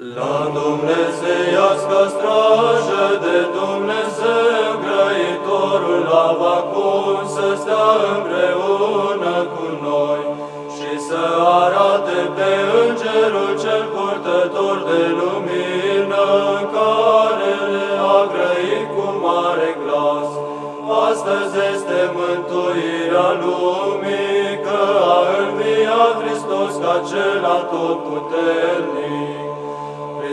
La Dumnezeiască strajă de Dumnezeu, grăitorul avacum să stea împreună cu noi și să arate pe îngerul cel purtător de lumină, care le-a grăit cu mare glas. Astăzi este mântuirea lumii, că a înviat Hristos ca cel atotputernic.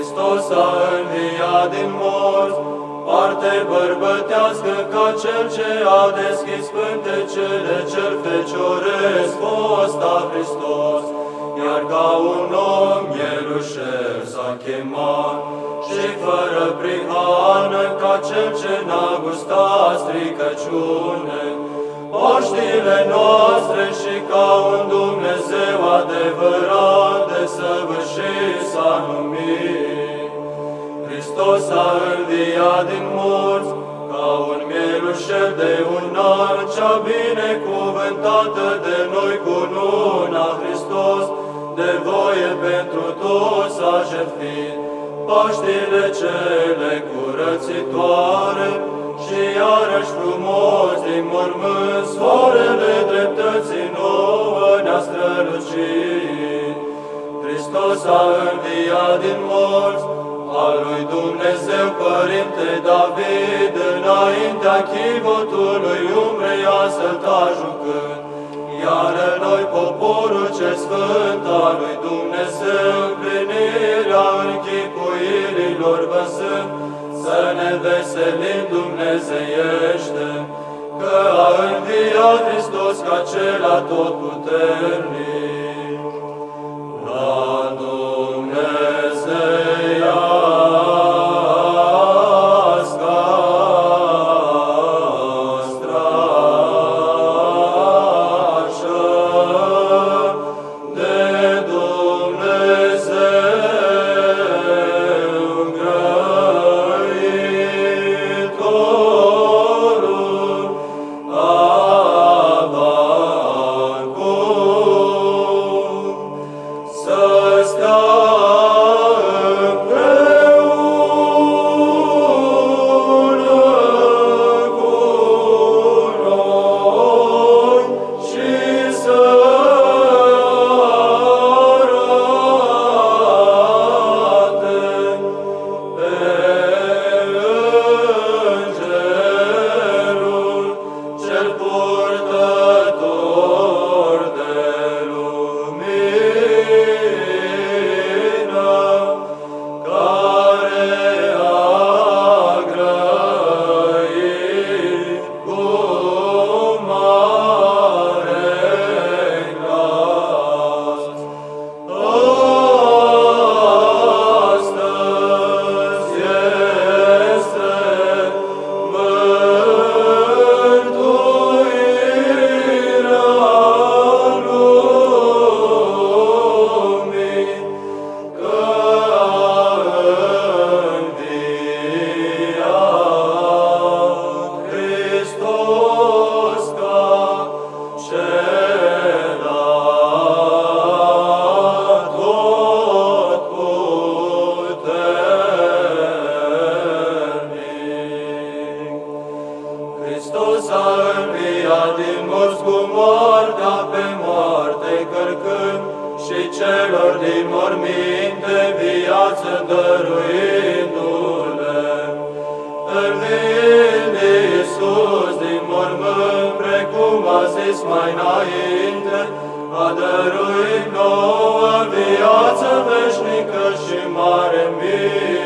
Hristos a înviat din morți, parte bărbătească ca cel ce a deschis pântecele cel fecioresc fosta Hristos, iar ca un om mielușel s-a chemat și fără prihană ca cel ce n-a gustat stricăciune, Oștile noastre și ca un Dumnezeu adevărat din morți, ca un mielușel de un an, cea binecuvântată de noi cu luna Hristos, de voie pentru toți a jertfit, Paștile cele curățitoare, și iarăși frumos din mormânt, soarele dreptății nouă ne-a strălucit. Hristos a înviat din morți, al lui Dumnezeu Părinte David, înaintea chivotului umbreia să-l jucând. Iar noi, poporul ce sfânt al lui Dumnezeu, plinirea închipuirilor văzând, să ne veselim dumnezeiește, că a înviat Hristos ca cel atotputernic. La morți cu moartea pe moarte cărcând, și celor din morminte viață dăruindu-le. Învind Iisus din mormânt, precum a zis mai înainte, a dăruit nouă viață veșnică și mare mie.